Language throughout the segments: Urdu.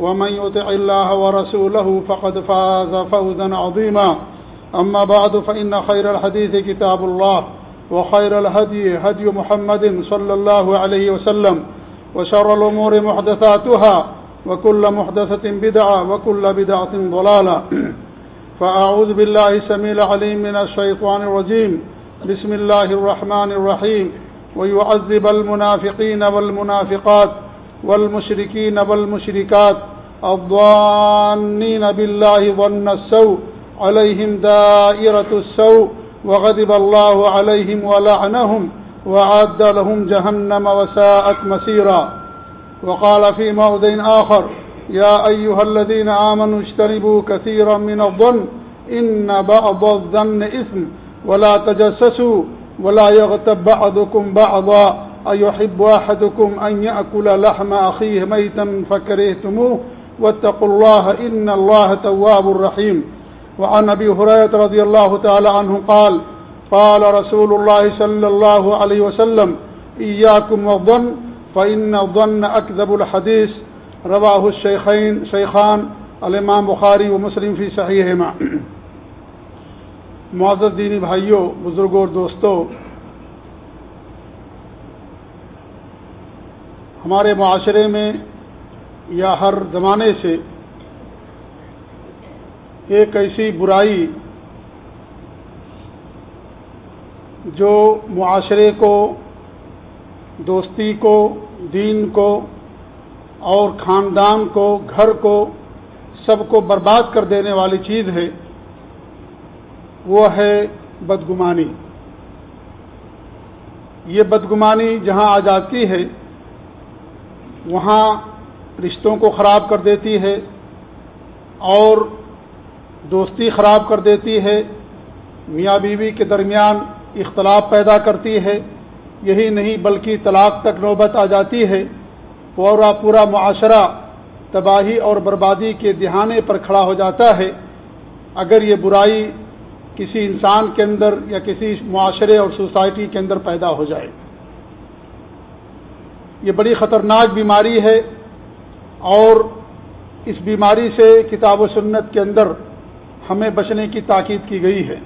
ومن يطع الله ورسوله فقد فاز فوزا عظيما. أما بعد، فإن خير الحديث كتاب الله، وخير الهدي هدي محمد صلى الله عليه وسلم، وشر الأمور محدثاتها، وكل محدثة بدعة، وكل بدعة ضلالة. فأعوذ بالله سميع العليم من الشيطان الرجيم. بسم الله الرحمن الرحيم. ويعذب المنافقين والمنافقات، والمشركين والمشركات الضانين بالله ظن السوء عليهم دائرة السوء وغضب الله عليهم ولعنهم وعد لهم جهنم وساءت مسيرا وقال في موضع آخر يا أيها الذين آمنوا اجتنبوا كثيرا من الظن إن بعض الظن إثم ولا تجسسوا ولا يغتب بعضكم بعضا أيحب أحدكم أن يأكل لحم أخيه ميتا فكرهتموه واتقوا الله إن الله تواب الرحيم وعن أبي هريرة رضي الله تعالى عنه قال قال رسول الله صلى الله عليه وسلم إياكم والظن، فإن الظن أكذب الحديث. رواه الشيخين، شيخان الامام بخاری و مسلم فی صحیحہما معزز دینی بھائیوں بزرگوں اور دوستوں ہمارے معاشرے میں یا ہر زمانے سے ایک ایسی برائی جو معاشرے کو، دوستی کو، دین کو اور خاندان کو، گھر کو، سب کو برباد کر دینے والی چیز ہے، وہ ہے بدگمانی۔ یہ بدگمانی جہاں آ جاتی ہے، وہاں رشتوں کو خراب کر دیتی ہے اور دوستی خراب کر دیتی ہے، میاں بیوی کے درمیان اختلاف پیدا کرتی ہے، یہی نہیں بلکہ طلاق تک نوبت آ جاتی ہے۔ پورا پورا معاشرہ تباہی اور بربادی کے دہانے پر کھڑا ہو جاتا ہے۔ اگر یہ برائی کسی انسان کے اندر یا کسی معاشرے اور سوسائٹی کے اندر پیدا ہو جائے۔ یہ بڑی خطرناک بیماری ہے۔ اور اس بیماری سے کتاب و سنت کے اندر ہمیں بچنے کی تاکید کی گئی ہے۔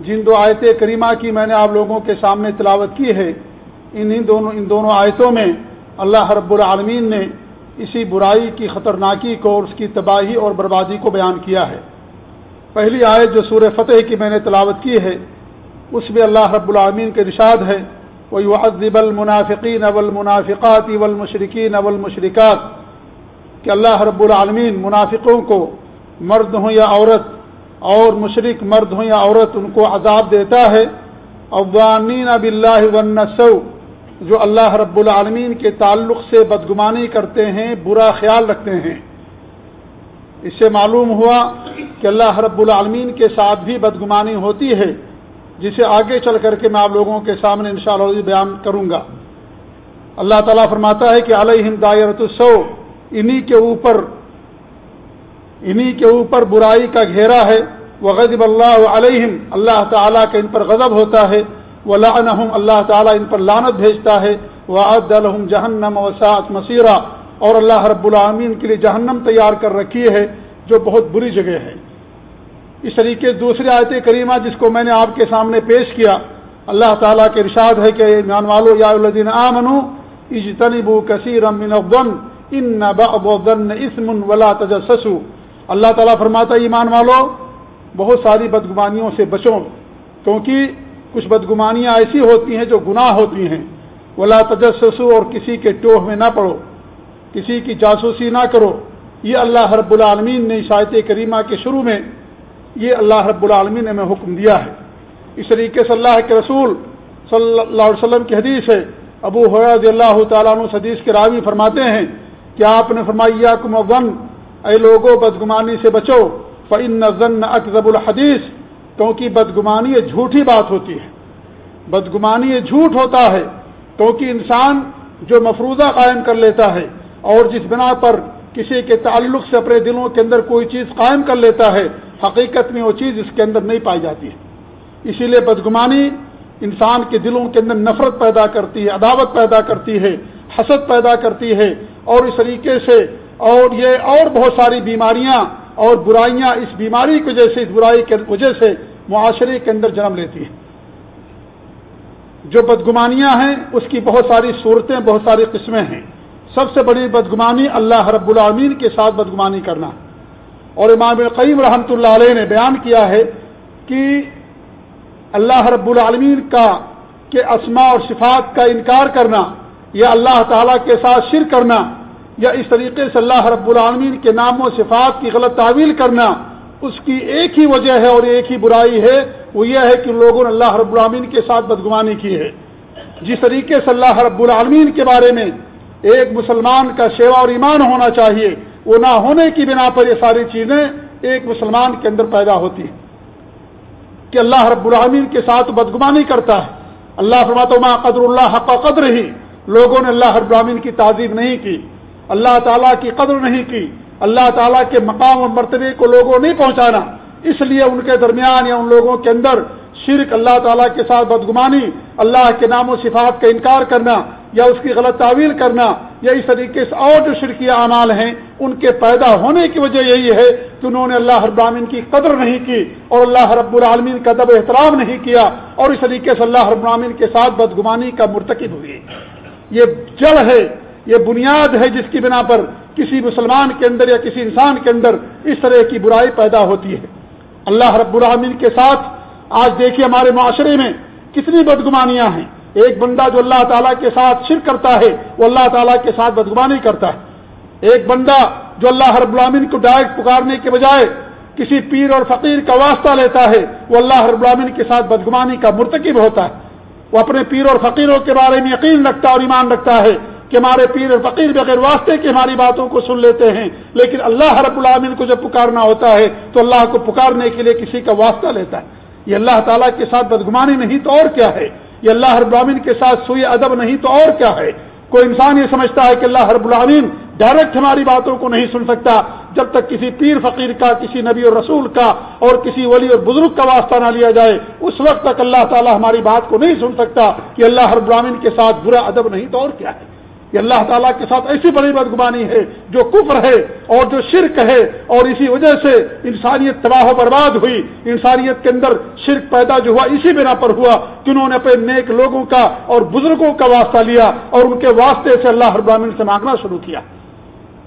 جن دو آیت کریمہ کی میں نے آپ لوگوں کے سامنے تلاوت کی ہے، ان دونوں ان دونوں آیتوں میں اللہ رب العالمین نے اسی برائی کی خطرناکی کو اور اس کی تباہی اور بربادی کو بیان کیا ہے۔ پہلی آیت جو سور فتح کی میں نے تلاوت کی ہے، اس میں اللہ رب العالمین کے رشاد ہے وہ وحدب المنافقین اول منافقات کہ اللہ رب العالمین منافقوں کو مرد ہوں یا عورت، اور مشرق مرد ہوں یا عورت، ان کو عذاب دیتا ہے. افغانین اب اللہ ونسو جو اللہ رب العالمین کے تعلق سے بدگمانی کرتے ہیں، برا خیال رکھتے ہیں. اس سے معلوم ہوا کہ اللہ رب العالمین کے ساتھ بھی بدگمانی ہوتی ہے. جسے آگے چل کر کے میں آپ لوگوں کے سامنے ان شاء اللہ بیان کروں گا۔ اللہ تعالیٰ فرماتا ہے کہ علیہم دائرۃ السو انہی کے اوپر، انہی کے اوپر برائی کا گھیرا ہے۔ وہ غضب اللہ علیہم، اللہ تعالیٰ کے ان پر غضب ہوتا ہے۔ وہ اللہ تعالیٰ ان پر لانت بھیجتا ہے۔ وہ عد الحم جہنم وساط مسیرہ اور اللہ رب العامین کے لیے جہنم تیار کر رکھی ہے، جو بہت بری جگہ ہے۔ اس طریقے دوسری آیت کریمہ جس کو میں نے آپ کے سامنے پیش کیا، اللہ تعالیٰ کے ارشاد ہے کہ ایمان والو، یا الدین آمنو، اجتنبو کثیر من الظن، ان بعض الظن اسم ولا تجسسو۔ اللہ تعالیٰ فرماتا ایمان والو، بہت ساری بدگمانیوں سے بچو، کیونکہ کچھ بدگمانیاں ایسی ہوتی ہیں جو گناہ ہوتی ہیں۔ ولا تجسسو، اور کسی کے ٹوہ میں نہ پڑو، کسی کی جاسوسی نہ کرو۔ یہ اللہ رب العالمین نے شاعت کریمہ کے شروع میں یہ اللہ رب العالمین نے میں حکم دیا ہے۔ اس طریقے سے اللہ کے رسول صلی اللہ علیہ وسلم کی حدیث ہے۔ ابو حیاض اللہ تعالیٰ عنہ حدیث کے راوی فرماتے ہیں کہ آپ نے فرمایا کم ون اے لوگوں بدگمانی سے بچو۔ فن ضن اکزب الحدیث کیونکہ بدگمانی یہ جھوٹی بات ہوتی ہے۔ بدگمانی یہ جھوٹ ہوتا ہے۔ کیونکہ انسان جو مفروضہ قائم کر لیتا ہے اور جس بنا پر کسی کے تعلق سے اپنے دلوں کے اندر کوئی چیز قائم کر لیتا ہے حقیقت میں وہ چیز اس کے اندر نہیں پائی جاتی ہے۔ اسی لیے بدگمانی انسان کے دلوں کے اندر نفرت پیدا کرتی ہے، عداوت پیدا کرتی ہے، حسد پیدا کرتی ہے، اور اس طریقے سے اور یہ اور بہت ساری بیماریاں اور برائیاں اس بیماری کی وجہ سے، اس برائی کی وجہ سے معاشرے کے اندر جنم لیتی ہیں۔ جو بدگمانیاں ہیں، اس کی بہت ساری صورتیں، بہت ساری قسمیں ہیں۔ سب سے بڑی بدگمانی اللہ رب العامین کے ساتھ بدگمانی کرنا۔ اور امام قیم رحمۃ اللہ علیہ نے بیان کیا ہے کہ اللہ رب العالمین کا کے اسما اور صفات کا انکار کرنا یا اللہ تعالیٰ کے ساتھ شر کرنا یا اس طریقے سے اللہ رب العالمین کے نام و صفات کی غلط تعویل کرنا اس کی ایک ہی وجہ ہے اور ایک ہی برائی ہے، وہ یہ ہے کہ لوگوں نے اللہ رب العالمین کے ساتھ بدگمانی کی ہے۔ جس طریقے سے اللہ رب العالمین کے بارے میں ایک مسلمان کا شیوا اور ایمان ہونا چاہیے وہ نہ ہونے کی بنا پر یہ ساری چیزیں ایک مسلمان کے اندر پیدا ہوتی ہیں کہ اللہ رب العالمین کے ساتھ بدگمانی کرتا ہے۔ اللہ فرماتا قدر اللہ حق قدر ہی لوگوں نے اللہ رب العالمین کی تعظیم نہیں کی۔ اللہ تعالیٰ کی قدر نہیں کی۔ اللہ تعالیٰ کے مقام اور مرتبے کو لوگوں نہیں پہنچانا۔ اس لیے ان کے درمیان یا ان لوگوں کے اندر شرک، اللہ تعالیٰ کے ساتھ بدگمانی، اللہ کے نام و صفات کا انکار کرنا یا اس کی غلط تعویل کرنا، یا اس طریقے سے اور جو شرکی اعمال ہیں، ان کے پیدا ہونے کی وجہ یہی ہے کہ انہوں نے اللہ رب العالمین کی قدر نہیں کی اور اللہ رب العالمین کا دب احترام نہیں کیا اور اس طریقے سے اللہ رب العالمین کے ساتھ بدگمانی کا مرتکب ہوئی یہ جڑ ہے، یہ بنیاد ہے جس کی بنا پر کسی مسلمان کے اندر یا کسی انسان کے اندر اس طرح کی برائی پیدا ہوتی ہے۔ اللہ رب العالمین کے ساتھ، آج دیکھیے ہمارے معاشرے میں کتنی بدگمانیاں ہیں۔ ایک بندہ جو اللہ تعالیٰ کے ساتھ شرک کرتا ہے، وہ اللہ تعالیٰ کے ساتھ بدگمانی کرتا ہے۔ ایک بندہ جو اللہ رب العالمین کو ڈائریکٹ پکارنے کے بجائے کسی پیر اور فقیر کا واسطہ لیتا ہے، وہ اللہ رب العالمین کے ساتھ بدگمانی کا مرتکب ہوتا ہے۔ وہ اپنے پیر اور فقیروں کے بارے میں یقین رکھتا اور ایمان رکھتا ہے کہ ہمارے پیر اور فقیر بغیر واسطے کی ہماری باتوں کو سن لیتے ہیں، لیکن اللہ رب العالمین کو جب پکارنا ہوتا ہے، تو اللہ کو پکارنے کے لیے کسی کا واسطہ لیتا ہے۔ یہ اللہ تعالیٰ کے ساتھ بدگمانی نہیں، تو اور کیا ہے؟ یہ اللہ ہر العالمین کے ساتھ سوئی ادب نہیں تو اور کیا ہے؟ کوئی انسان یہ سمجھتا ہے کہ اللہ ہر العالمین ڈائریکٹ ہماری باتوں کو نہیں سن سکتا، جب تک کسی پیر فقیر کا، کسی نبی اور رسول کا اور کسی ولی اور بزرگ کا واسطہ نہ لیا جائے، اس وقت تک اللہ تعالیٰ ہماری بات کو نہیں سن سکتا کہ اللہ ہر العالمین کے ساتھ برا ادب نہیں تو اور کیا ہے؟ یہ اللہ تعالیٰ کے ساتھ ایسی بڑی بدگمانی ہے جو کفر ہے اور جو شرک ہے اور اسی وجہ سے انسانیت تباہ و برباد ہوئی۔ انسانیت کے اندر شرک پیدا جو ہوا اسی بنا پر ہوا کہ انہوں نے اپنے نیک لوگوں کا اور بزرگوں کا واسطہ لیا اور ان کے واسطے سے اللہ ابراہین سے مانگنا شروع کیا۔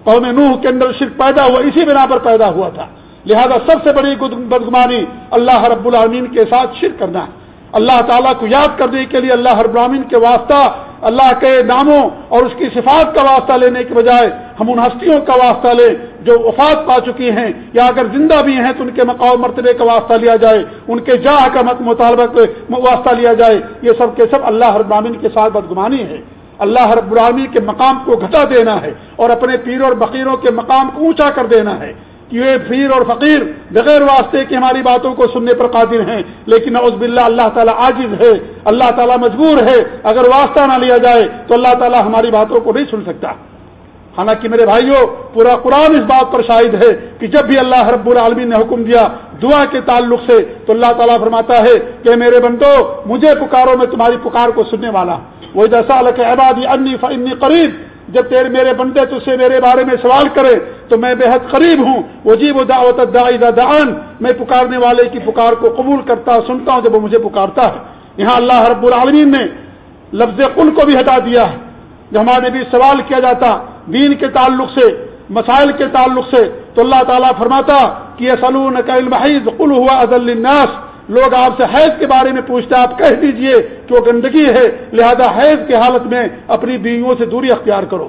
قوم نوح کے اندر شرک پیدا ہوا اسی بنا پر پیدا ہوا تھا۔ لہذا سب سے بڑی بدگمانی اللہ رب العالمین کے ساتھ شرک کرنا۔ ہے اللہ تعالیٰ کو یاد کرنے کے لیے اللہ ہر براہین کے واسطہ اللہ کے ناموں اور اس کی صفات کا واسطہ لینے کے بجائے ہم ان ہستیوں کا واسطہ لیں جو وفات پا چکی ہیں یا اگر زندہ بھی ہیں تو ان کے مقام مرتبے کا واسطہ لیا جائے، ان کے جاہ کا مطالبہ واسطہ لیا جائے۔ یہ سب کے سب اللہ ہر براہین کے ساتھ بدگمانی ہے۔ اللہ رب العالمین کے مقام کو گھٹا دینا ہے اور اپنے پیر اور بقیروں کے مقام کو اونچا کر دینا ہے۔ کہ یہ پیر اور فقیر بغیر واسطے کی ہماری باتوں کو سننے پر قادر ہیں، لیکن عزب اللہ اللہ تعالیٰ عاجز ہے، اللہ تعالیٰ مجبور ہے، اگر واسطہ نہ لیا جائے تو اللہ تعالیٰ ہماری باتوں کو نہیں سن سکتا۔ حالانکہ میرے بھائیوں، پورا قرآن اس بات پر شاہد ہے کہ جب بھی اللہ رب العالمین نے حکم دیا دعا کے تعلق سے تو اللہ تعالیٰ فرماتا ہے کہ میرے بندو، مجھے پکارو، میں تمہاری پکار کو سننے والا۔ وہ جیسا عبادی انی فنی قریب جب تیرے میرے بندے تو سے میرے بارے میں سوال کرے تو میں بے حد قریب ہوں۔ وہ جی وہ دعوت دعان۔ میں پکارنے والے کی پکار کو قبول کرتا سنتا ہوں جب وہ مجھے پکارتا ہے۔ یہاں اللہ رب العالمین نے لفظ قل کو بھی ہٹا دیا ہے۔ جب ہمارے بھی سوال کیا جاتا دین کے تعلق سے، مسائل کے تعلق سے، تو اللہ تعالیٰ فرماتا کہ سلون کا علم قل ہوا عدل الناس لوگ آپ سے حیض کے بارے میں پوچھتے آپ کہہ دیجیے کہ وہ گندگی ہے، لہذا حیض کی حالت میں اپنی بیویوں سے دوری اختیار کرو۔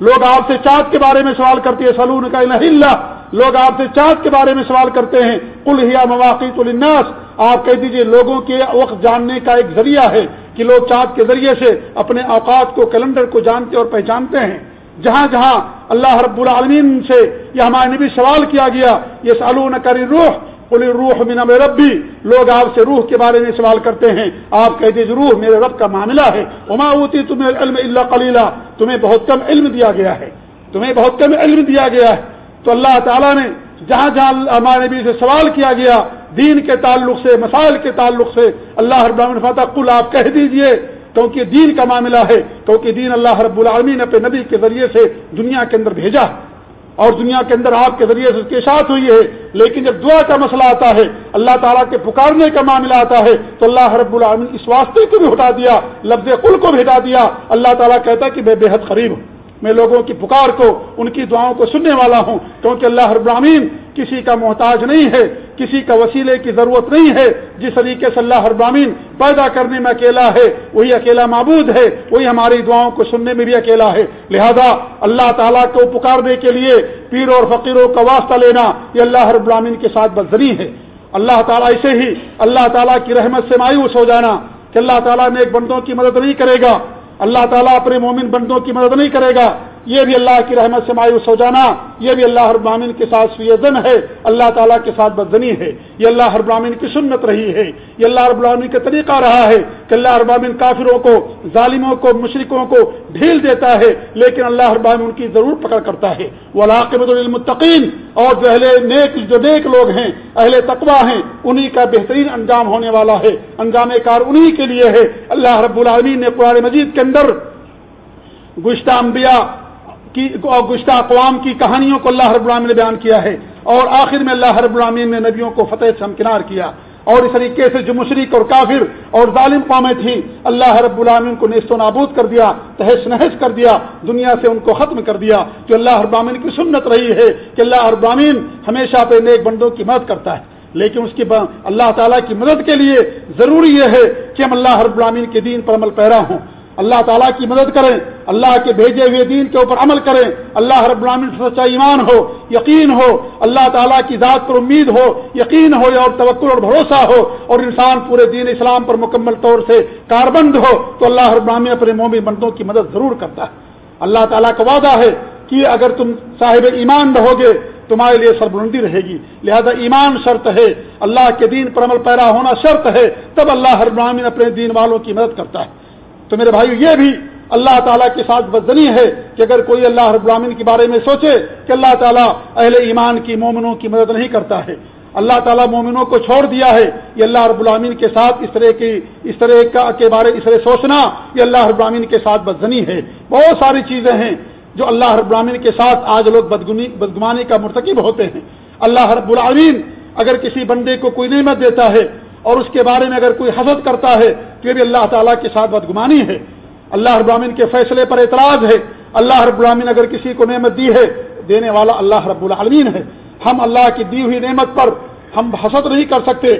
لوگ آپ سے چاند کے بارے میں سوال کرتے ہیں، سلون کا اللہ۔ لوگ آپ سے چاند کے بارے میں سوال کرتے ہیں کل ہیا مواقع الناس آپ کہہ دیجیے، لوگوں کے وقت جاننے کا ایک ذریعہ ہے کہ لوگ چاند کے ذریعے سے اپنے اوقات کو، کیلنڈر کو جانتے اور پہچانتے ہیں۔ جہاں جہاں اللہ رب العالمین سے یہ ہمارے نبی سوال کیا گیا یہ سالون کری روح روح من ربی لوگ آپ سے روح کے بارے میں سوال کرتے ہیں۔ آپ کہہ دیجیے روح میرے رب کا معاملہ ہے۔ اما ہوتی تمہیں علم اللہ کلیلہ تمہیں بہت کم علم دیا گیا ہے۔ تمہیں بہت کم علم دیا گیا ہے۔ تو اللہ تعالیٰ نے جہاں جہاں ہمارے نبی سے سوال کیا گیا، دین کے تعلق سے، مسائل کے تعلق سے، اللہ رب العالمین فتح کل آپ کہہ دیجیے۔ کیونکہ دین کا معاملہ ہے۔ کیونکہ دین اللہ رب العالمین نے اپنے نبی کے ذریعے سے دنیا کے اندر بھیجا۔ اور دنیا کے اندر آپ کے ذریعے سے اس کے ساتھ ہوئی ہے، لیکن جب دعا کا مسئلہ آتا ہے، اللہ تعالیٰ کے پکارنے کا معاملہ آتا ہے، تو اللہ رب العالمین اس واسطے کو بھی ہٹا دیا؟ لفظ کل کو بھی ہٹا دیا۔ اللہ تعالیٰ کہتا ہے کہ میں بے حد قریب ہوں۔ میں لوگوں کی پکار کو، ان کی دعاؤں کو سننے والا ہوں۔ کیونکہ اللہ رب العالمین کسی کا محتاج نہیں ہے، کسی کا وسیلے کی ضرورت نہیں ہے۔ جس طریقے سے اللہ ابراہین پیدا کرنے میں اکیلا ہے، وہی اکیلا معبود ہے، وہی ہماری دعاؤں کو سننے میں بھی اکیلا ہے۔ لہذا اللہ تعالیٰ کو پکارنے کے لیے پیروں اور فقیروں کا واسطہ لینا یہ اللہ رب العالمین کے ساتھ بدزنی ہے۔ اللہ تعالیٰ ایسے ہی، اللہ تعالیٰ کی رحمت سے مایوس ہو جانا کہ اللہ تعالیٰ نیک بندوں کی مدد نہیں کرے گا۔ اللہ تعالیٰ اپنے مومن بندوں کی مدد نہیں کرے گا یہ بھی اللہ کی رحمت سے مایوس ہو جانا، یہ بھی اللہ ابراہین کے ساتھ سیزن ہے، اللہ تعالیٰ کے ساتھ بدزنی ہے، یہ اللہ ابراہین کی سنت رہی ہے، یہ اللہ ابراہین کا طریقہ رہا ہے کہ اللہ ابراہین کافروں کو، ظالموں کو مشرقوں کو ڈھیل دیتا ہے، لیکن اللہ ابراہین ان کی ضرور پکڑ کرتا ہے۔ وہ علاقمت المتقین اور جو اہل نیک، جو نیک لوگ ہیں، اہل تقوا ہیں، انہی کا بہترین انجام ہونے والا ہے۔ انجام کار انہی کے لیے ہے۔ اللہ رب العالمین نے قرآن مجید کے اندر گشتہ انبیاء کی گشتہ اقوام کی کہانیوں کو اللہ رب العالمین نے بیان کیا ہے اور آخر میں اللہ رب العالمین نے نبیوں کو فتح سے ہمکنار کیا اور اس طریقے سے جو مشرق اور کافر اور ظالم قومیں تھیں، اللہ رب العالمین کو نیست و نابود کر دیا تحس نحس کر دیا، دنیا سے ان کو ختم کر دیا، جو اللہ رب العالمین کی سنت رہی ہے کہ اللہ رب العالمین ہمیشہ پہ نیک بندوں کی مدد کرتا ہے۔ لیکن اس کی اللہ تعالیٰ کی مدد کے لیے ضروری یہ ہے کہ ہم اللہ رب العالمین کے دین پر عمل پیرا ہوں۔ اللہ تعالیٰ کی مدد کریں، اللہ کے بھیجے ہوئے دین کے اوپر عمل کریں۔ اللہ رب العالمین سچا ایمان ہو، یقین ہو، اللہ تعالیٰ کی ذات پر امید ہو، یقین ہو اور توقع اور بھروسہ ہو اور انسان پورے دین اسلام پر مکمل طور سے کاربند ہو، تو اللہ رب العالمین اپنے مومی بندوں کی مدد ضرور کرتا ہے۔ اللہ تعالیٰ کا وعدہ ہے کہ اگر تم صاحب ایمان رہو گے، تمہارے لیے سربلندی رہے گی۔ لہذا ایمان شرط ہے، اللہ کے دین پر عمل پیرا ہونا شرط ہے، تب اللہ ہر العالمین اپنے دین والوں کی مدد کرتا ہے۔ تو میرے بھائی یہ بھی اللہ تعالیٰ کے ساتھ بدنی ہے کہ اگر کوئی اللہ رب العالمین کے بارے میں سوچے کہ اللہ تعالیٰ اہل ایمان کی مومنوں کی مدد نہیں کرتا ہے، اللہ تعالیٰ مومنوں کو چھوڑ دیا ہے، یہ اللہ رب العالمین کے ساتھ اس طرح کی، اس طرح کا کے بارے، اس طرح سوچنا یہ اللہ رب العالمین کے ساتھ بدزنی ہے۔ بہت ساری چیزیں ہیں جو اللہ رب العالمین کے ساتھ آج لوگ بدگمانی کا مرتکب ہوتے ہیں۔ اللہ رب العالمین اگر کسی بندے کو کوئی نعمت دیتا ہے اور اس کے بارے میں اگر کوئی حسد کرتا ہے تو یہ بھی اللہ تعالیٰ کے ساتھ بدگمانی ہے۔ اللہ رب العالمین کے فیصلے پر اعتراض ہے۔ اللہ رب العالمین اگر کسی کو نعمت دی ہے، دینے والا اللہ رب العالمین ہے۔ ہم اللہ کی دی ہوئی نعمت پر ہم حسد نہیں کر سکتے۔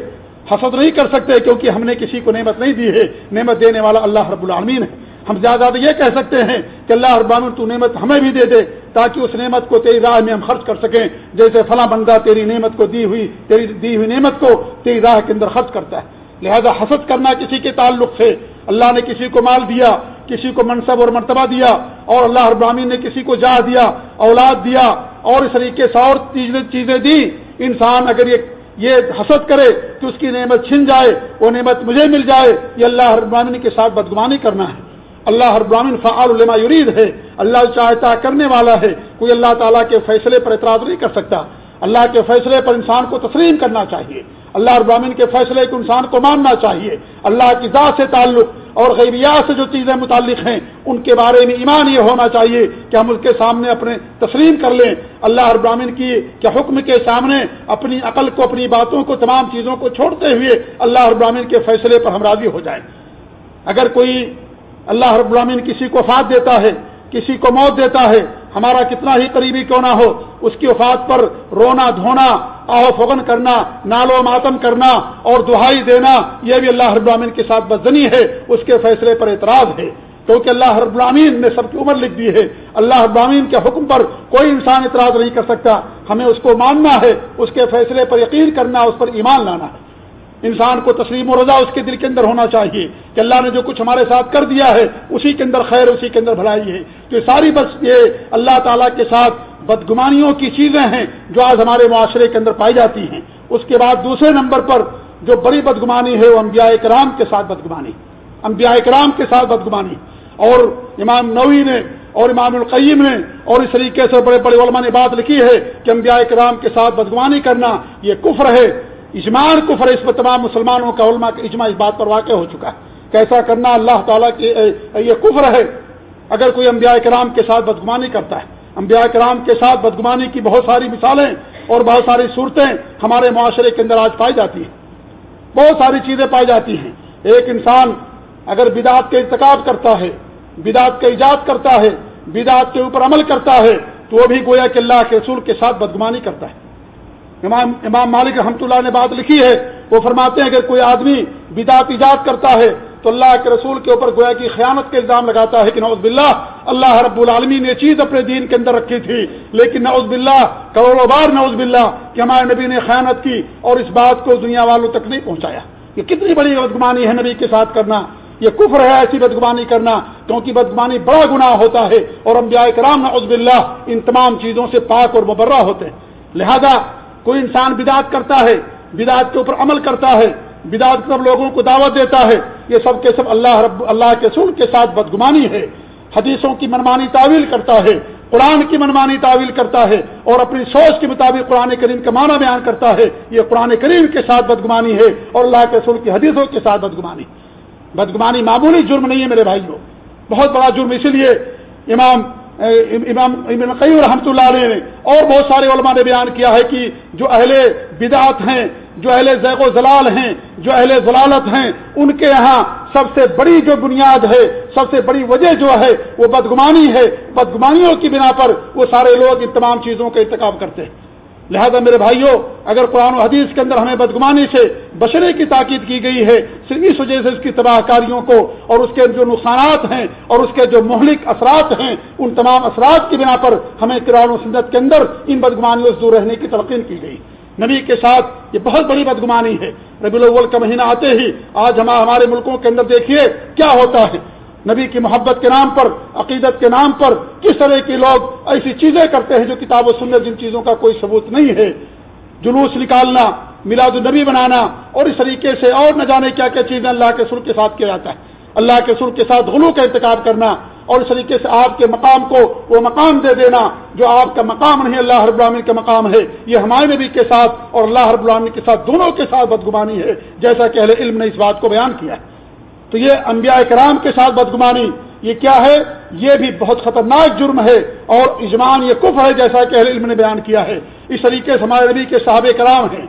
حسد نہیں کر سکتے کیونکہ ہم نے کسی کو نعمت نہیں دی ہے۔ نعمت دینے والا اللہ رب العالمین ہے۔ ہم زیادہ یہ کہہ سکتے ہیں کہ اللہ اربان تو نعمت ہمیں بھی دے دے تاکہ اس نعمت کو تیری راہ میں ہم خرچ کر سکیں۔ جیسے فلاں بندہ تیری نعمت کو دی ہوئی تیری دی ہوئی نعمت کو تیری راہ کے اندر خرچ کرتا ہے۔ لہذا حسد کرنا کسی کے تعلق سے۔ اللہ نے کسی کو مال دیا، کسی کو منصب اور مرتبہ دیا، اور اللہ ابراہین نے کسی کو جا دیا، اولاد دیا، اور اس طریقے سے اور چیزیں دی انسان اگر یہ یہ حسد کرے کہ اس کی نعمت چھن جائے، وہ نعمت مجھے مل جائے۔ یہ اللہ ابراہین کے ساتھ بدگمانی کرنا ہے۔ اللہ ہر براہین فعال علما یرید ہے۔ اللہ چاہتا کرنے والا ہے۔ کوئی اللہ تعالیٰ کے فیصلے پر اعتراض نہیں کر سکتا۔ اللہ کے فیصلے پر انسان کو تسلیم کرنا چاہیے۔ اللہ ابراہین کے فیصلے کو انسان کو ماننا چاہیے۔ اللہ کی ذات سے تعلق اور غیبیات سے جو چیزیں متعلق ہیں، ان کے بارے میں ایمان یہ ہونا چاہیے کہ ہم اس کے سامنے اپنے تسلیم کر لیں۔ اللہ ابراہین کی کہ حکم کے سامنے اپنی عقل کو، اپنی باتوں کو، تمام چیزوں کو چھوڑتے ہوئے اللہ ابراہین کے فیصلے پر ہم راضی ہو جائیں۔ اگر کوئی اللہ رب العالمین کسی کو وفات دیتا ہے، کسی کو موت دیتا ہے، ہمارا کتنا ہی قریبی کیوں نہ ہو، اس کی وفات پر رونا، دھونا، آہ فغن کرنا، نالو ماتم کرنا اور دہائی دینا، یہ بھی اللہ رب العالمین کے ساتھ بدزنی ہے، اس کے فیصلے پر اعتراض ہے۔ کیونکہ اللہ رب العالمین نے سب کی عمر لکھ دی ہے۔ اللہ رب العالمین کے حکم پر کوئی انسان اعتراض نہیں کر سکتا۔ ہمیں اس کو ماننا ہے، اس کے فیصلے پر یقین کرنا، اس پر ایمان لانا ہے۔ انسان کو تسلیم و رضا اس کے دل کے اندر ہونا چاہیے کہ اللہ نے جو کچھ ہمارے ساتھ کر دیا ہے، اسی کے اندر خیر، اسی کے اندر بھلائی ہے۔ تو یہ ساری بس یہ اللہ تعالیٰ کے ساتھ بدگمانیوں کی چیزیں ہیں جو آج ہمارے معاشرے کے اندر پائی جاتی ہیں۔ اس کے بعد دوسرے نمبر پر جو بڑی بدگمانی ہے، وہ انبیاء کرام کے ساتھ بدگمانی۔ انبیاء کرام کے ساتھ بدگمانی۔ اور امام نوی نے اور امام القیم نے اور اس طریقے سے بڑے بڑے علماء نے بات لکھی ہے کہ انبیاء کرام کے ساتھ بدگمانی کرنا یہ کفر ہے۔ اجمان کفر اس پر تمام مسلمانوں کا علماء کا اجماع اس بات پر واقع ہو چکا ہے کیسا کرنا اللہ تعالیٰ کی یہ کفر ہے۔ اگر کوئی انبیاء کرام کے ساتھ بدگمانی کرتا ہے، انبیاء کرام کے ساتھ بدگمانی کی بہت ساری مثالیں اور بہت ساری صورتیں ہمارے معاشرے کے اندر آج پائی جاتی ہیں۔ بہت ساری چیزیں پائی جاتی ہیں۔ ایک انسان اگر بدعت کا انتخاب کرتا ہے، بدعت کا ایجاد کرتا ہے، بدعت کے اوپر عمل کرتا ہے، تو وہ بھی گویا کہ اللہ کے رسول کے ساتھ بدگمانی کرتا ہے۔ امام امام مالک رحمۃ اللہ نے بات لکھی ہے، وہ فرماتے ہیں اگر کوئی آدمی بدعت ایجاد کرتا ہے تو اللہ کے رسول کے اوپر گویا کی خیانت کے الزام لگاتا ہے کہ نوز باللہ، اللہ رب العالمی نے چیز اپنے دین کے اندر رکھی تھی، لیکن نوز باللہ، کروڑوں بار نوز باللہ کہ ہمارے نبی نے خیانت کی اور اس بات کو دنیا والوں تک نہیں پہنچایا۔ یہ کتنی بڑی بدگمانی ہے نبی کے ساتھ کرنا۔ یہ کفر ہے ایسی بدگمانی کرنا، کیونکہ بدگمانی بڑا گناہ ہوتا ہے اور انبیاء کرام نعوذ باللہ ان تمام چیزوں سے پاک اور مبرہ ہوتے ہیں۔ لہذا کوئی انسان بدعت کرتا ہے، بدعت کے اوپر عمل کرتا ہے، بدعت سب لوگوں کو دعوت دیتا ہے، یہ سب کے سب اللہ رب، اللہ کے سن کے ساتھ بدگمانی ہے۔ حدیثوں کی منمانی تعویل کرتا ہے، قرآن کی منمانی تعویل کرتا ہے اور اپنی سوچ کے مطابق قرآن کریم کا معنی بیان کرتا ہے۔ یہ قرآن کریم کے ساتھ بدگمانی ہے اور اللہ کے سن کی حدیثوں کے ساتھ بدگمانی۔ بدگمانی معمولی جرم نہیں ہے میرے بھائیوں، بہت بڑا جرم، اسی لیے امام امام ابن قیم رحمۃ اللہ علیہ نے اور بہت سارے علماء نے بیان کیا ہے کہ جو اہل بدعت ہیں، جو اہل ذیق و ضلال ہیں، جو اہل ضلالت ہیں، ان کے یہاں سب سے بڑی جو بنیاد ہے، سب سے بڑی وجہ جو ہے، وہ بدگمانی ہے۔ بدگمانیوں کی بنا پر وہ سارے لوگ ان تمام چیزوں کا انتخاب کرتے ہیں۔ لہذا میرے بھائیوں، اگر قرآن و حدیث کے اندر ہمیں بدگمانی سے بشرے کی تاکید کی گئی ہے، صرف اس وجہ سے اس کی تباہ کاریوں کو اور اس کے جو نقصانات ہیں اور اس کے جو مہلک اثرات ہیں، ان تمام اثرات کی بنا پر ہمیں قرآن و سنت کے اندر ان بدگمانیوں سے دور رہنے کی تلقین کی گئی۔ نبی کے ساتھ یہ بہت بڑی بدگمانی ہے۔ ربی الاول کا مہینہ آتے ہی آج ہمارے ملکوں کے اندر دیکھیے کیا ہوتا ہے۔ نبی کی محبت کے نام پر، عقیدت کے نام پر کس طرح کے لوگ ایسی چیزیں کرتے ہیں جو کتاب و سنت جن چیزوں کا کوئی ثبوت نہیں ہے۔ جلوس نکالنا، میلاد النبی بنانا اور اس طریقے سے اور نہ جانے کیا کیا چیزیں اللہ کے سر کے ساتھ کیا جاتا ہے۔ اللہ کے سر کے ساتھ غلو کا انتخاب کرنا اور اس طریقے سے آپ کے مقام کو وہ مقام دے دینا جو آپ کا مقام نہیں، اللہ رب العالمین کا مقام ہے۔ یہ ہمارے نبی کے ساتھ اور اللہ رب العالمین کے ساتھ دونوں کے ساتھ بدگمانی ہے، جیسا کہ اہل علم نے اس بات کو بیان کیا ہے۔ تو یہ انبیاء کرام کے ساتھ بدگمانی، یہ کیا ہے؟ یہ بھی بہت خطرناک جرم ہے اور اجمان یہ کف ہے جیسا کہ اہل علم نے بیان کیا ہے۔ اس طریقے سے ہمارے نبی کے صحاب کرام ہیں۔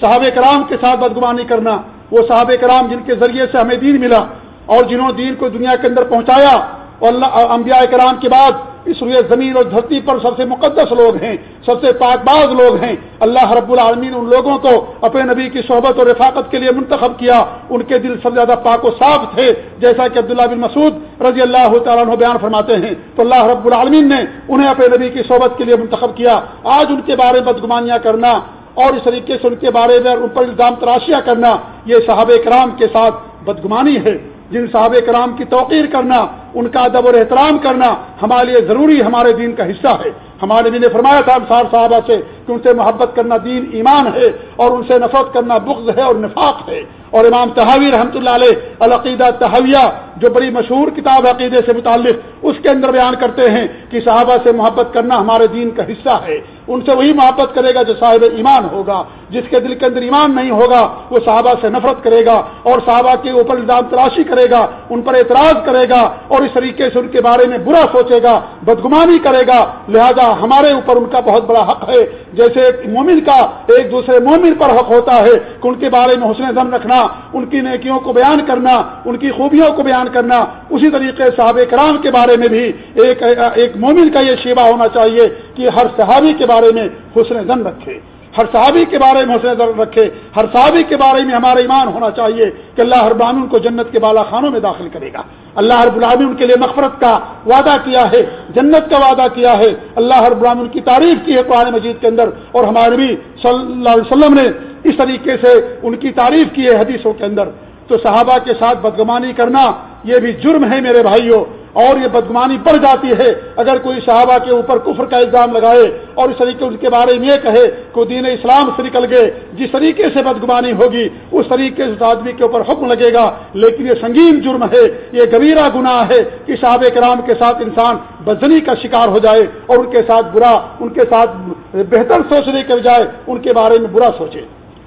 صحاب کرام کے ساتھ بدگمانی کرنا، وہ صحاب کرام جن کے ذریعے سے ہمیں دین ملا اور جنہوں نے دین کو دنیا کے اندر پہنچایا اور اللہ انبیاء کرام کے بعد اس روئے زمین اور دھرتی پر سب سے مقدس لوگ ہیں، سب سے پاک باز لوگ ہیں۔ اللہ رب العالمین ان لوگوں کو اپنے نبی کی صحبت اور رفاقت کے لیے منتخب کیا۔ ان کے دل سب زیادہ پاک و صاف تھے، جیسا کہ عبداللہ بن مسعود رضی اللہ تعالیٰ عنہ بیان فرماتے ہیں۔ تو اللہ رب العالمین نے انہیں اپنے نبی کی صحبت کے لیے منتخب کیا۔ آج ان کے بارے میں بدگمانیاں کرنا اور اس طریقے سے ان کے بارے میں ان پر الزام تراشیاں کرنا، یہ صحابہ کرام کے ساتھ بدگمانی ہے۔ جن صحابہ کرام کی توقیر کرنا، ان کا ادب اور احترام کرنا ہمارے لیے ضروری، ہمارے دین کا حصہ ہے۔ ہمارے نبی نے فرمایا تھا، انصار صحابہ سے کہ ان سے محبت کرنا دین ایمان ہے اور ان سے نفرت کرنا بغض ہے اور نفاق ہے۔ اور امام تحاوی رحمۃ اللہ علیہ، العقیدہ تحویہ جو بڑی مشہور کتاب عقیدے سے متعلق اس کے اندر بیان کرتے ہیں کہ صحابہ سے محبت کرنا ہمارے دین کا حصہ ہے۔ ان سے وہی محبت کرے گا جو صاحب ایمان ہوگا، جس کے دل کے اندر ایمان نہیں ہوگا، وہ صحابہ سے نفرت کرے گا اور صحابہ کے اوپر الزام تلاشی کرے گا، ان پر اعتراض کرے گا اور اس طریقے سے ان کے بارے میں برا سوچے گا، بدگمانی کرے گا۔ لہذا ہمارے اوپر ان کا بہت بڑا حق ہے۔ جیسے مومن کا ایک دوسرے مومن پر حق ہوتا ہے کہ ان کے بارے میں حسن دم رکھنا، ان کی نیکیوں کو بیان کرنا، ان کی خوبیوں کو بیان کرنا، اسی طریقے صحاب کرام کے بارے میں بھی ایک ایک مومن کا یہ شیوا ہونا چاہیے کہ ہر صحابی کے بارے میں حسن دم رکھے۔ ہر صحابی کے بارے میں حسن نظر رکھے۔ ہر صحابی کے بارے میں ہمارا ایمان ہونا چاہیے کہ اللہ ہر ان کو جنت کے بالا خانوں میں داخل کرے گا۔ اللہ ہر براہین ان کے لیے نفرت کا وعدہ کیا ہے، جنت کا وعدہ کیا ہے۔ اللہ ہر ان کی تعریف کی ہے قرآن مجید کے اندر۔ اور ہمارے نبی صلی اللہ علیہ وسلم نے اس طریقے سے ان کی تعریف کی ہے حدیثوں کے اندر۔ تو صحابہ کے ساتھ بدگمانی کرنا یہ بھی جرم ہے میرے بھائیوں اور یہ بدگمانی بڑھ جاتی ہے۔ اگر کوئی صحابہ کے اوپر کفر کا الزام لگائے اور اس طریقے ان کے بارے میں یہ کہے کہ دین اسلام سے نکل گئے، جس طریقے سے بدگمانی ہوگی، اس طریقے سے اس آدمی کے اوپر حکم لگے گا۔ لیکن یہ سنگین جرم ہے، یہ گبیرہ گناہ ہے کہ صحاب کرام کے ساتھ انسان بدزنی کا شکار ہو جائے اور ان کے ساتھ برا، ان کے ساتھ بہتر سوچنے کے بجائے ان کے بارے میں برا سوچے۔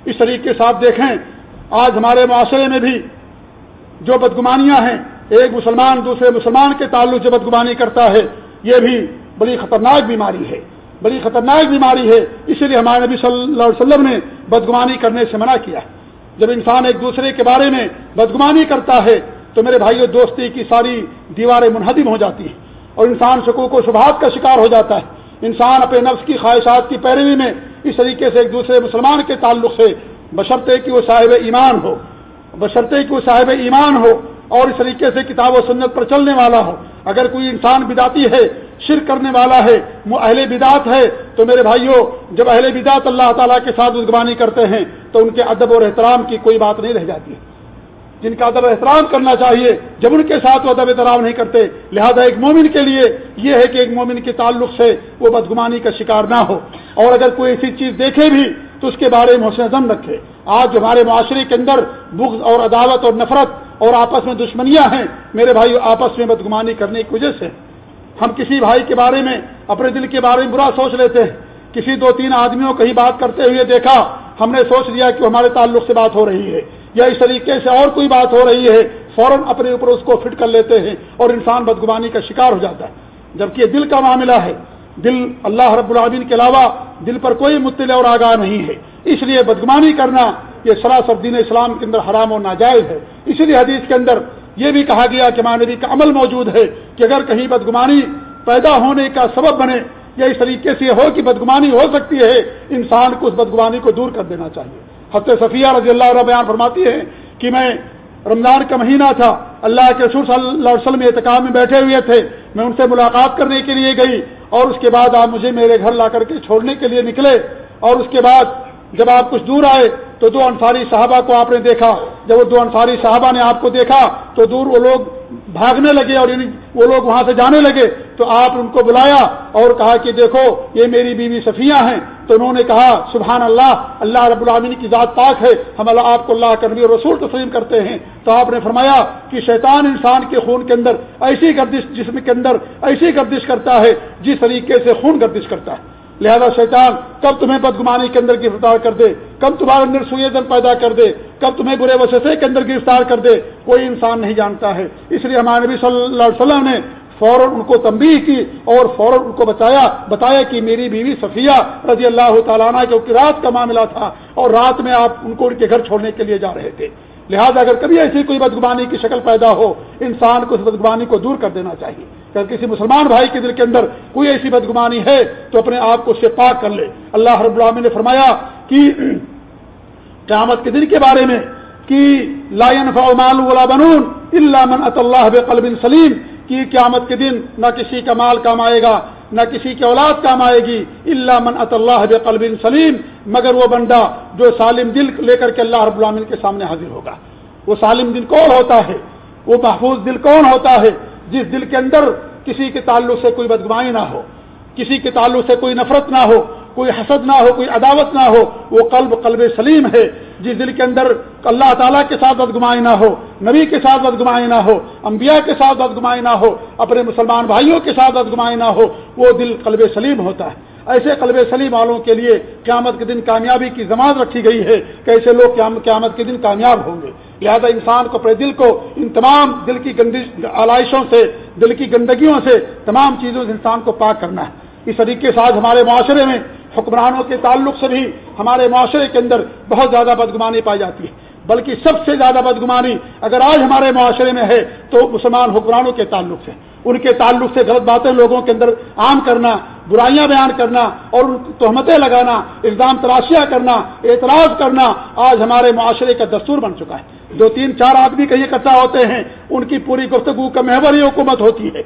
اس طریقے سے آپ دیکھیں، آج ہمارے معاشرے میں بھی جو بدگمانیاں ہیں، ایک مسلمان دوسرے مسلمان کے تعلق سے بدگمانی کرتا ہے، یہ بھی بڑی خطرناک بیماری ہے۔ بڑی خطرناک بیماری ہے۔ اسی لیے ہمارے نبی صلی اللہ علیہ وسلم نے بدگمانی کرنے سے منع کیا۔ ہے جب انسان ایک دوسرے کے بارے میں بدگمانی کرتا ہے، تو میرے بھائیوں دوستی کی ساری دیواریں منہدم ہو جاتی ہیں اور انسان شکوک و شبہات کا شکار ہو جاتا ہے۔ انسان اپنے نفس کی خواہشات کی پیروی میں اس طریقے سے ایک دوسرے مسلمان کے تعلق سے بشرطے کہ وہ صاحب ایمان ہو۔ بشرطے کہ وہ صاحب ایمان ہو اور اس طریقے سے کتاب و سنت پر چلنے والا ہو۔ اگر کوئی انسان بداتی ہے شر کرنے والا ہے، وہ اہل بدات ہے، تو میرے بھائیوں جب اہل بدات اللہ تعالیٰ کے ساتھ ادگمانی کرتے ہیں، تو ان کے ادب اور احترام کی کوئی بات نہیں رہ جاتی۔ ہے جن کا ادب احترام کرنا چاہیے، جب ان کے ساتھ وہ ادب احترام نہیں کرتے، لہذا ایک مومن کے لیے یہ ہے کہ ایک مومن کے تعلق سے وہ بدگمانی کا شکار نہ ہو۔ اور اگر کوئی ایسی چیز دیکھے بھی تو اس کے بارے میں حسن زم رکھے۔ آج ہمارے معاشرے کے اندر بغض اور عداوت اور نفرت اور آپس میں دشمنیاں ہیں، میرے بھائی، آپس میں بدگمانی کرنے کی وجہ سے۔ ہم کسی بھائی کے بارے میں اپنے دل کے بارے میں برا سوچ لیتے ہیں۔ کسی دو تین آدمیوں کہیں بات کرتے ہوئے دیکھا، ہم نے سوچ لیا کہ ہمارے تعلق سے بات ہو رہی ہے یا اس طریقے سے اور کوئی بات ہو رہی ہے، فوراً اپنے اوپر اس کو فٹ کر لیتے ہیں اور انسان بدگمانی کا شکار ہو جاتا ہے۔ جبکہ یہ دل کا معاملہ ہے دل اللہ رب العالمین کے علاوہ دل پر کوئی مطلع اور آگاہ نہیں ہے۔ اس لیے بدگمانی کرنا یہ سراسر دین اسلام کے اندر حرام و ناجائز ہے۔ اسی لیے حدیث کے اندر یہ بھی کہا گیا کہ مانوی کا عمل موجود ہے کہ اگر کہیں بدگمانی پیدا ہونے کا سبب بنے یا اس طریقے سے ہو کہ بدگمانی ہو سکتی ہے، انسان کو اس بدگمانی کو دور کر دینا چاہیے۔ حضرت صفیہ رضی اللہ عنہ بیان فرماتی ہے کہ میں رمضان کا مہینہ تھا۔ اللہ کے رسول صلی اللہ علیہ وسلم اعتکاب میں بیٹھے ہوئے تھے۔ میں ان سے ملاقات کرنے کے لیے گئی اور اس کے بعد آپ مجھے میرے گھر لا کر کے چھوڑنے کے لیے نکلے۔ اور اس کے بعد جب آپ کچھ دور آئے تو دو انصاری صحابہ کو آپ نے دیکھا۔ جب وہ دو انصاری صحابہ نے آپ کو دیکھا تو دور وہ لوگ بھاگنے لگے اور یعنی وہ لوگ وہاں سے جانے لگے تو آپ ان کو بلایا اور کہا کہ دیکھو یہ میری بیوی صفیہ ہیں تو انہوں نے کہا، سبحان اللہ اللہ رب العالمین کی ذات پاک ہے، ہم اللہ، آپ کو اللہ کرنی اور رسول تسلیم کرتے ہیں۔ تو آپ نے فرمایا کہ شیطان انسان کے خون کے اندر ایسی گردش جسم کے اندر ایسی گردش کرتا ہے، جس طریقے سے خون گردش کرتا ہے۔ لہذا شیطان کب تمہیں بدگمانی کے اندر گرفتار کر دے؟ کب تمہارے اندر سویدن پیدا کر دے؟ کب تمہیں برے وسیسے کے اندر گرفتار کر دے؟ کوئی انسان نہیں جانتا ہے۔ اس لیے ہمارے نبی صلی اللہ علیہ وسلم نے فوراً ان کو تنبیہ کی اور فوراً ان کو بتایا بتایا کہ میری بیوی صفیہ رضی اللہ تعالیٰ عنہ کیونکہ رات کا معاملہ تھا اور رات میں آپ ان کو ان کے گھر چھوڑنے کے لیے جا رہے تھے۔ لہذا اگر کبھی ایسی کوئی بدگمانی کی شکل پیدا ہو، انسان کو اس بدگمانی کو دور کر دینا چاہیے۔ اگر کسی مسلمان بھائی کے دل کے اندر کوئی ایسی بدگمانی ہے تو اپنے آپ کو اس سے پاک کر لے۔ اللہ رب العالمین نے فرمایا کہ قیامت کے دن کے بارے میں کہ لائن فعمال ولا بنون اللہ من اللہ قلب سلیم کی قیامت کے دن نہ کسی کا مال کام آئے گا، نہ کسی کی اولاد کام آئے گی اللہ من اللہ قلب سلیم، مگر وہ بندہ جو سالم دل لے کر کے اللہ رب العالمین کے سامنے حاضر ہوگا۔ وہ سالم دل کون ہوتا ہے؟ وہ محفوظ دل کون ہوتا ہے؟ جس دل کے اندر کسی کے تعلق سے کوئی بدگمائی نہ ہو، کسی کے تعلق سے کوئی نفرت نہ ہو، کوئی حسد نہ ہو، کوئی عداوت نہ ہو، وہ قلب قلب سلیم ہے۔ جس دل کے اندر اللہ تعالیٰ کے ساتھ بدگمائی نہ ہو، نبی کے ساتھ بدگمائی نہ ہو، انبیاء کے ساتھ بدگمائی نہ ہو، اپنے مسلمان بھائیوں کے ساتھ بدگمائی نہ ہو، وہ دل قلب سلیم ہوتا ہے۔ ایسے قلب سلیم والوں کے لیے قیامت کے دن کامیابی کی ضمانت رکھی گئی ہے کہ ایسے لوگ قیامت کے دن کامیاب ہوں گے۔ لہذا انسان کو اپنے دل کو ان تمام دل کی آلائشوں سے، دل کی گندگیوں سے تمام چیزوں سے انسان کو پاک کرنا ہے۔ اس طریقے سے آج ہمارے معاشرے میں حکمرانوں کے تعلق سے بھی ہمارے معاشرے کے اندر بہت زیادہ بدگمانی پائی جاتی ہے۔ بلکہ سب سے زیادہ بدگمانی اگر آج ہمارے معاشرے میں ہے تو مسلمان حکمرانوں کے تعلق سے۔ ان کے تعلق سے غلط باتیں لوگوں کے اندر عام کرنا، برائیاں بیان کرنا اور تہمتیں لگانا، الزام تلاشیاں کرنا، اعتراض کرنا آج ہمارے معاشرے کا دستور بن چکا ہے۔ دو تین چار آدمی کہیں اکٹھا ہوتے ہیں، ان کی پوری گفتگو کا محور ہی حکومت ہوتی ہے۔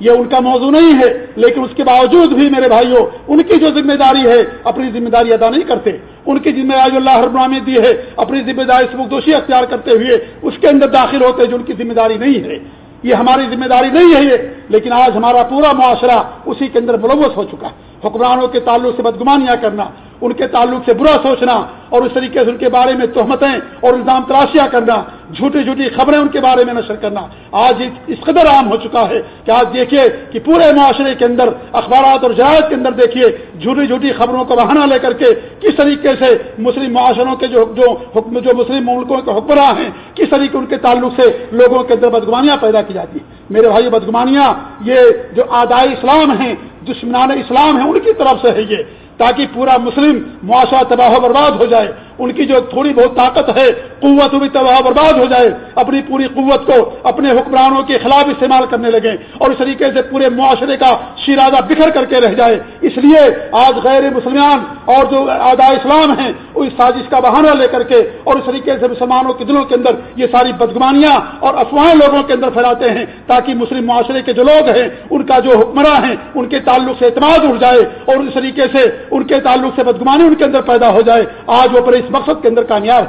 یہ ان کا موضوع نہیں ہے، لیکن اس کے باوجود بھی میرے بھائیوں ان کی جو ذمہ داری ہے، اپنی ذمہ داری ادا نہیں کرتے۔ ان کی ذمہ داری اللہ ہر دی ہے، اپنی ذمہ داری سبک دوشی اختیار کرتے ہوئے اس کے اندر داخل ہوتے جو ان کی ذمہ داری نہیں ہے۔ یہ ہماری ذمہ داری نہیں ہے یہ، لیکن آج ہمارا پورا معاشرہ اسی کے اندر ملوث ہو چکا ہے۔ حکمرانوں کے تعلق سے بدگمانیاں کرنا ان کے تعلق سے برا سوچنا اور اس طریقے سے ان کے بارے میں تہمتیں اور الزام تراشیاں کرنا جھوٹی جھوٹی خبریں ان کے بارے میں نشر کرنا۔ آج اس قدر عام ہو چکا ہے کہ آج دیکھیے کہ پورے معاشرے کے اندر اخبارات اور جائز کے اندر دیکھیے جھوٹی جھوٹی خبروں کا بہانہ لے کر کے کس طریقے سے مسلم معاشروں کے جو جو, جو مسلم ملکوں کے حکمراں ہیں کس طریقے ان کے تعلق سے لوگوں کے اندر بدگمانیاں پیدا کی جاتی ہیں۔ میرے بھائی بدگمانیاں یہ جو آدائی اسلام ہیں دشمنان اسلام ہیں ان کی طرف سے ہے یہ۔ تاکہ پورا مسلم معاشرہ تباہ و برباد ہو جائے۔ ان کی جو تھوڑی بہت طاقت ہے، قوت بھی تباہ و برباد ہو جائے۔ اپنی پوری قوت کو اپنے حکمرانوں کے خلاف استعمال کرنے لگے اور اس طریقے سے پورے معاشرے کا شیرازہ بکھر کر کے رہ جائے۔ اس لیے آج غیر مسلمان اور جو آدھا اسلام ہیں، وہ اس سازش کا بہانہ لے کر کے اور اس طریقے سے مسلمانوں کے دلوں کے اندر یہ ساری بدگمانیاں اور افواہیں لوگوں کے اندر پھیلاتے ہیں تاکہ مسلم معاشرے کے جو لوگ ہیں، ان کا جو حکمراں ہیں، ان کے تعلق سے اعتماد اٹھ جائے اور اس طریقے سے ان کے تعلق سے بدگمانی ان کے اندر پیدا ہو جائے۔ آج وہ پر اس مقصد کے اندر کامیاب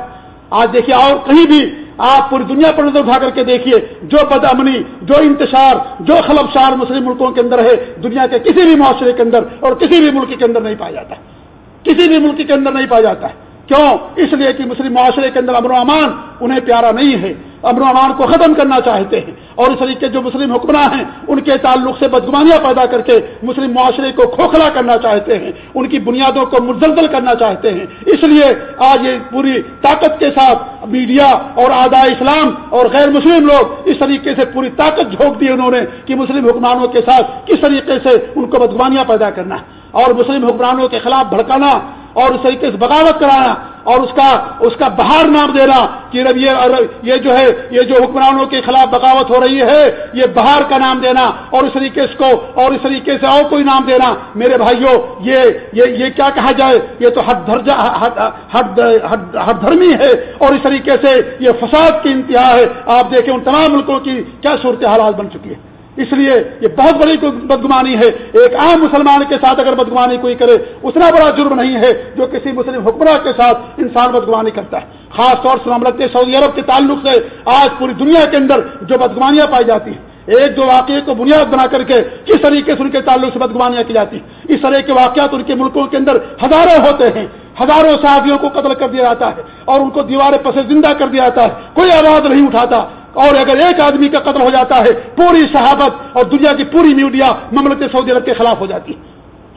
آج دیکھیے، اور کہیں بھی آپ پوری دنیا پر نظر اٹھا کر کے دیکھیے، جو بد امنی جو انتشار، جو خلبشار مسلم ملکوں کے اندر ہے، دنیا کے کسی بھی معاشرے کے اندر اور کسی بھی ملک کے اندر نہیں پایا جاتا۔ کسی بھی ملک کے اندر نہیں پایا جاتا۔ ہے کیوں؟ اس لیے کہ مسلم معاشرے کے اندر امن و امان انہیں پیارا نہیں ہے۔ امن و امان کو ختم کرنا چاہتے ہیں۔ اور اس طریقے جو مسلم حکمراں ہیں، ان کے تعلق سے بدگمانیاں پیدا کر کے مسلم معاشرے کو کھوکھلا کرنا چاہتے ہیں۔ ان کی بنیادوں کو مزلزل کرنا چاہتے ہیں۔ اس لیے آج یہ پوری طاقت کے ساتھ میڈیا اور آدھا اسلام اور غیر مسلم لوگ اس طریقے سے پوری طاقت جھونک دی انہوں نے کہ مسلم حکمرانوں کے ساتھ کس طریقے سے ان کو بدگمانیاں پیدا کرنا۔ اور مسلم حکمرانوں کے خلاف بھڑکانا اور اس طریقے سے بغاوت کرانا اور اس کا اس کا بہار نام دینا کہ رب یہ یہ جو ہے یہ جو حکمرانوں کے خلاف بغاوت ہو رہی ہے یہ بہار کا نام دینا اور اس طریقے سے کو اور اس طریقے سے اور کوئی نام دینا میرے بھائیوں یہ یہ یہ کیا کہا جائے یہ تو ہر درجہ ہر دھرمی ہے اور اس طریقے سے یہ فساد کی انتہا ہے آپ دیکھیں ان تمام ملکوں کی کیا صورت حالات بن چکی ہے اس لیے یہ بہت بڑی بدگمانی ہے۔ ایک عام مسلمان کے ساتھ اگر بدگمانی کوئی کرے، اتنا بڑا جرم نہیں ہے جو کسی مسلم حکمراں کے ساتھ انسان بدگمانی کرتا ہے۔ خاص طور سے مملکت سعودی عرب کے تعلق سے آج پوری دنیا کے اندر جو بدگمانیاں پائی جاتی ہیں، ایک دو واقعے کو بنیاد بنا کر کے کس طریقے سے ان کے تعلق سے بدگمانیاں کی جاتی ہیں۔ اس طرح کے واقعات ان کے ملکوں کے اندر ہزاروں ہوتے ہیں، ہزاروں صحافیوں کو قتل کر دیا جاتا ہے اور ان کو دیواریں پسے زندہ کر دیا جاتا ہے۔ کوئی آواز نہیں اٹھاتا۔ اور اگر ایک آدمی کا قتل ہو جاتا ہے، پوری صحابت اور دنیا کی پوری میڈیا مملکت سعودی عرب کے خلاف ہو جاتی ہے۔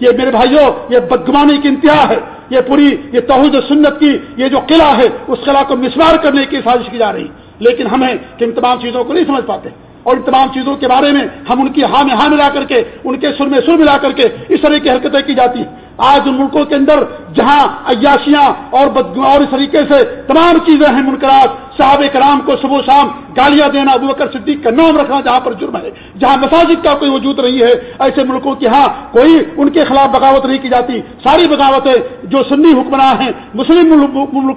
یہ میرے بھائیوں، یہ بدگمانی کی انتہا ہے۔ یہ پوری، یہ توحید سنت کی، یہ جو قلعہ ہے، اس قلعہ کو مسمار کرنے کی سازش کی جا رہی لیکن ہمیں کہ ان تمام چیزوں کو نہیں سمجھ پاتے۔ اور ان تمام چیزوں کے بارے میں ہم ان کی ہاں میں ہاں ملا کر کے، ان کے سر میں سر ملا کر کے اس طرح کی حرکتیں کی جاتی۔ آج ان ملکوں کے اندر جہاں عیاشیاں اور اور اس طریقے سے تمام چیزیں ہیں منقرات صحاب کرام کو صبح شام گالیاں دینا، ابو بکر صدیق کا نام رکھنا جہاں پر جرم ہے، جہاں مساجد کا کوئی وجود نہیں ہے، ایسے ملکوں کی ہاں کوئی ان کے خلاف بغاوت نہیں کی جاتی۔ ساری بغاوتیں جو سنی حکمراں ہیں، مسلم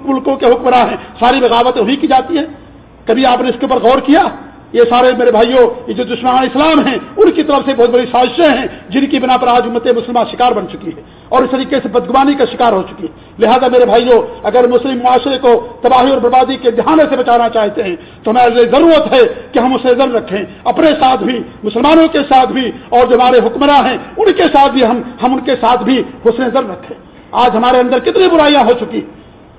ملکوں کے حکمراں ہیں، ساری بغاوتیں وہی کی جاتی ہیں۔ کبھی آپ نے اس کے اوپر غور کیا؟ یہ سارے میرے بھائیوں، یہ جو دشمنان اسلام ہیں، ان کی طرف سے بہت بڑی سازشیں ہیں، جن کی بنا پر آج امت مسلمہ شکار بن چکی ہے اور اس طریقے سے بدگمانی کا شکار ہو چکی ہے۔ لہذا میرے بھائیوں، اگر مسلم معاشرے کو تباہی اور بربادی کے دہانے سے بچانا چاہتے ہیں، تو ہمیں ضرورت ہے کہ ہم اسے ضرور رکھیں۔ اپنے ساتھ بھی، مسلمانوں کے ساتھ بھی، اور جو ہمارے حکمراں ہیں، ان کے ساتھ بھی ہم ہم ان کے ساتھ بھی حسن ضرور رکھیں۔ آج ہمارے اندر کتنی برائیاں ہو چکی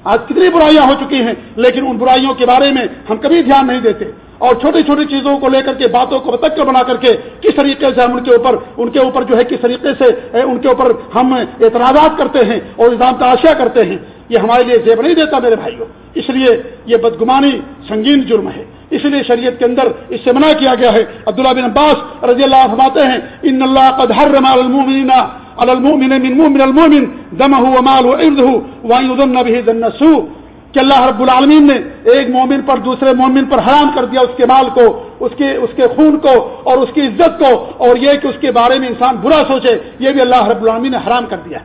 آج کتنی برائیاں ہو چکی ہیں، لیکن ان برائیوں کے بارے میں ہم کبھی دھیان نہیں دیتے۔ اور چھوٹی چھوٹی چیزوں کو لے کر کے باتوں کو بتک بنا کر کے کس طریقے سے ہم ان کے اوپر ان کے اوپر جو ہے کس طریقے سے ان کے اوپر ہم اعتراضات کرتے ہیں اور نظام تاشیا کرتے ہیں، یہ ہمارے لیے زیب نہیں دیتا میرے بھائیوں۔ اس لیے یہ بدگمانی سنگین جرم ہے۔ اس لیے شریعت کے اندر اس سے منع کیا گیا ہے۔ عبداللہ بن عباس رضی اللہ فرماتے ہیں، ان اللہ قد حرم المؤمنین المؤمن من مؤمن، المؤمن دمه وماله وعرضه وان يظن به ذن السوء کہ اللہ رب العالمین نے ایک مومن پر دوسرے مومن پر حرام کر دیا اس کے مال کو، اس کے اس کے خون کو اور اس کی عزت کو اور یہ کہ اس کے بارے میں انسان برا سوچے، یہ بھی اللہ رب العالمین نے حرام کر دیا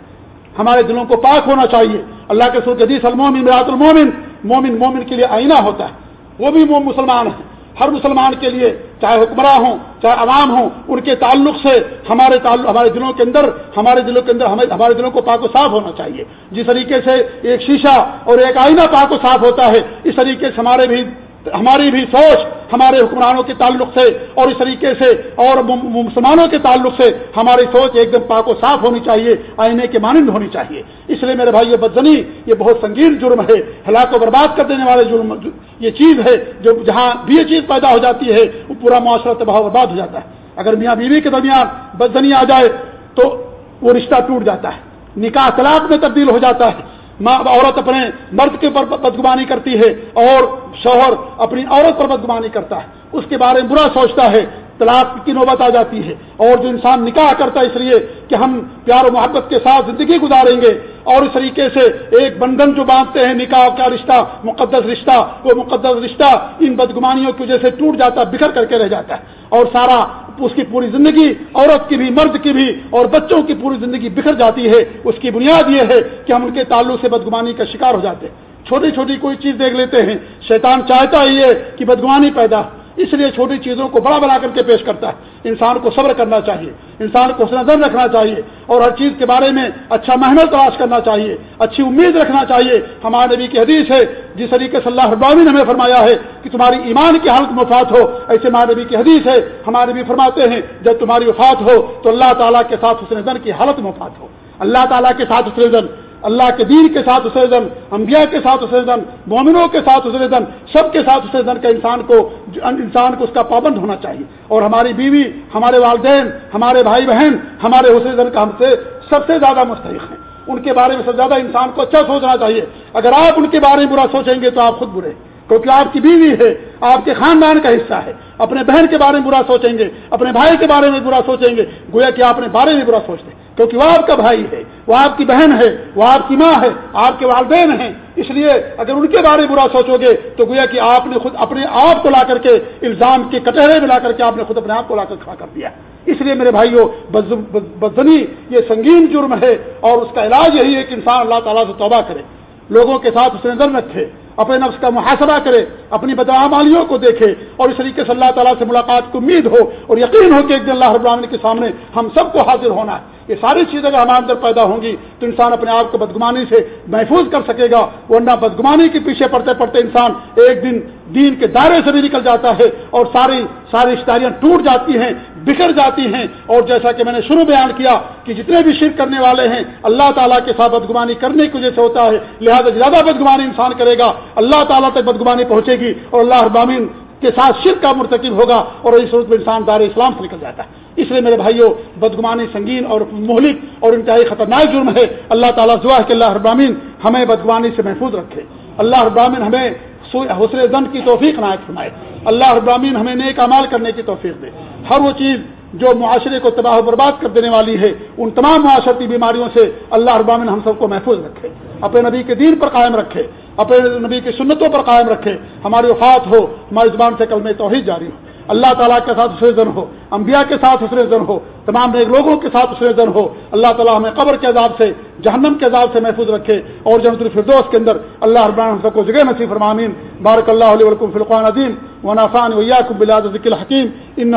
ہمارے دلوں کو پاک ہونا چاہیے۔ اللہ کے سر حدیث المومن مرات المومن، مومن مومن کے لیے آئینہ ہوتا ہے۔ وہ بھی مسلمان ہیں۔ ہر مسلمان کے لیے، چاہے حکمراں ہوں، چاہے عوام ہوں، ان کے تعلق سے ہمارے تعلق، ہمارے دلوں کے اندر، ہمارے دلوں کے اندر ہمارے دلوں کو پاک و صاف ہونا چاہیے۔ جس طریقے سے ایک شیشہ اور ایک آئینہ پاک و صاف ہوتا ہے، اس طریقے سے ہمارے بھی ہماری بھی سوچ ہمارے حکمرانوں کے تعلق سے اور اس طریقے سے اور مسلمانوں کے تعلق سے ہماری سوچ ایک دم پاک و صاف ہونی چاہیے، آئینے کے مانند ہونی چاہیے۔ اس لیے میرے بھائی، یہ بدزنی، یہ بہت سنگین جرم ہے، ہلاک و برباد کر دینے والے جرم یہ چیز ہے، جو جہاں بھی یہ چیز پیدا ہو جاتی ہے، وہ پورا معاشرہ تباہ و برباد ہو جاتا ہے۔ اگر میاں بیوی کے درمیان بدزنی آ جائے تو وہ رشتہ ٹوٹ جاتا ہے، نکاح طلاق میں تبدیل ہو جاتا ہے عورت اپنے مرد کے اوپر بدگمانی کرتی ہے اور شوہر اپنی عورت پر بدگمانی کرتا ہے، اس کے بارے میں برا سوچتا ہے طلاق کی نوبت آ جاتی ہے اور جو انسان نکاح کرتا ہے اس لیے کہ ہم پیار و محبت کے ساتھ زندگی گزاریں گے اور اس طریقے سے ایک بندھن جو باندھتے ہیں نکاح کا رشتہ، مقدس رشتہ، وہ مقدس رشتہ ان بدگمانیوں کی وجہ سے ٹوٹ جاتا بکھر کر کے رہ جاتا ہے اور سارا اس کی پوری زندگی عورت کی بھی، مرد کی بھی اور بچوں کی پوری زندگی بکھر جاتی ہے۔ اس کی بنیاد یہ ہے کہ ہم ان کے تعلق سے بدگمانی کا شکار ہو جاتے ہیں۔ چھوٹی چھوٹی کوئی چیز دیکھ لیتے ہیں۔ شیطان چاہتا ہی ہے کہ بدگمانی پیدا اس لیے چھوٹی چیزوں کو بڑا بنا کر کے پیش کرتا ہے۔ انسان کو صبر کرنا چاہیے۔ انسان کو نظر رکھنا چاہیے۔ اور ہر چیز کے بارے میں اچھا محنت تلاش کرنا چاہیے۔ اچھی امید رکھنا چاہیے۔ ہمارے نبی کی حدیث ہے، جس طریقے سے اللہ ابامین نے ہمیں فرمایا ہے کہ تمہاری ایمان کی حالت مفات ہو، ایسے ہمارے نبی کی حدیث ہے۔ ہمارے نبی فرماتے ہیں، جب تمہاری وفات ہو تو اللہ تعالیٰ کے ساتھ حسن زن کی حالت مفات ہو۔ اللہ تعالیٰ کے ساتھ حسن زن اللہ کے دین کے ساتھ اسے دن انبیاء کے ساتھ اسے دن مومنوں کے ساتھ اسے دن سب کے ساتھ اسے دن کا انسان کو انسان کو اس کا پابند ہونا چاہیے۔ اور ہماری بیوی، ہمارے والدین، ہمارے بھائی بہن، ہمارے حسن دن کا ہم سے سب سے زیادہ مستحق ہیں۔ ان کے بارے میں سب سے زیادہ انسان کو اچھا سوچنا چاہیے۔ اگر آپ ان کے بارے میں برا سوچیں گے تو آپ خود برے کیونکہ آپ کی بیوی ہے، آپ کے خاندان کا حصہ ہے۔ اپنے بہن کے بارے میں برا سوچیں گے، اپنے بھائی کے بارے میں برا سوچیں گے۔ گویا کہ آپ اپنے بارے میں برا سوچتے ہیں۔ کیونکہ وہ آپ کا بھائی ہے، وہ آپ کی بہن ہے، وہ آپ کی ماں ہے، آپ کے والدین ہیں۔ اس لیے اگر ان کے بارے میں برا سوچو گے، تو گویا کہ آپ نے خود اپنے آپ کو لا کر کے الزام کے کٹہرے میں لا کر کے آپ نے خود اپنے آپ کو لا کر کھڑا کر دیا۔ اس لیے میرے بھائیوں بدنی یہ سنگین جرم ہے اور اس کا علاج یہی ہے کہ انسان اللہ تعالیٰ سے توبہ کرے۔ لوگوں کے ساتھ اس نظر رکھے اپنے نفس کا محاسبہ کرے، اپنی بدعمالیوں کو دیکھے اور اس طریقے سے اللہ تعالیٰ سے ملاقات کو امید ہو اور یقین ہو کہ ایک دن اللہ رب العالمین کے سامنے ہم سب کو حاضر ہونا ہے۔ یہ ساری چیزیں اگر ہمارے اندر پیدا ہوں گی تو انسان اپنے آپ کو بدگمانی سے محفوظ کر سکے گا، ورنہ بدگمانی کے پیچھے پڑتے پڑتے انسان ایک دن دین کے دائرے سے بھی نکل جاتا ہے اور ساری ساری اشتاریاں ٹوٹ جاتی ہیں، بکھر جاتی ہیں۔ اور جیسا کہ میں نے شروع بیان کیا کہ جتنے بھی شرک کرنے والے ہیں، اللہ تعالیٰ کے ساتھ بدگمانی کرنے کی وجہ سے ہوتا ہے۔ لہٰذا زیادہ بدگمانی انسان کرے گا، اللہ تعالیٰ تک بدگمانی پہنچے گی اور اللہ ابامین کے ساتھ شرک کا مرتکب ہوگا اور اس صورت میں انسان دار اسلام سے نکل جاتا ہے۔ اس لیے میرے بھائیوں بدگمانی سنگین اور مہلک اور انتہائی خطرناک جرم ہے۔ اللہ تعالیٰ دعا ہے کہ اللہ ابراہین ہمیں بدگمانی سے محفوظ رکھے۔ اللہ ابراہین ہمیں حوصلے دن کی توفیق نائب فرمائے۔ اللہ ابراہین ہمیں نیک امال کرنے کی توفیق دے۔ ہر وہ چیز جو معاشرے کو تباہ و برباد کر دینے والی ہے، ان تمام معاشرتی بیماریوں سے اللہ ابامن ہم سب کو محفوظ رکھے۔ اپنے نبی کے دین پر قائم رکھے، اپنے نبی کی سنتوں پر قائم رکھے۔ ہماری وفات ہو، ہماری زبان سے کل میں توحید جاری ہو۔ اللہ تعالیٰ کے ساتھ حسر زن ہو، انبیاء کے ساتھ حسر زن ہو، تمام نیک لوگوں کے ساتھ حسر زن ہو۔ اللہ تعالیٰ ہمیں قبر کے عذاب سے، جہنم کے عذاب سے محفوظ رکھے اور جنت الفردوس کے اندر اللہ ربان سب کو جگہ نصیب فرمامین بارک اللہ علیہ ولکم فلقان عظیم و نافان ویا کب بلاد ذکل حکیم ان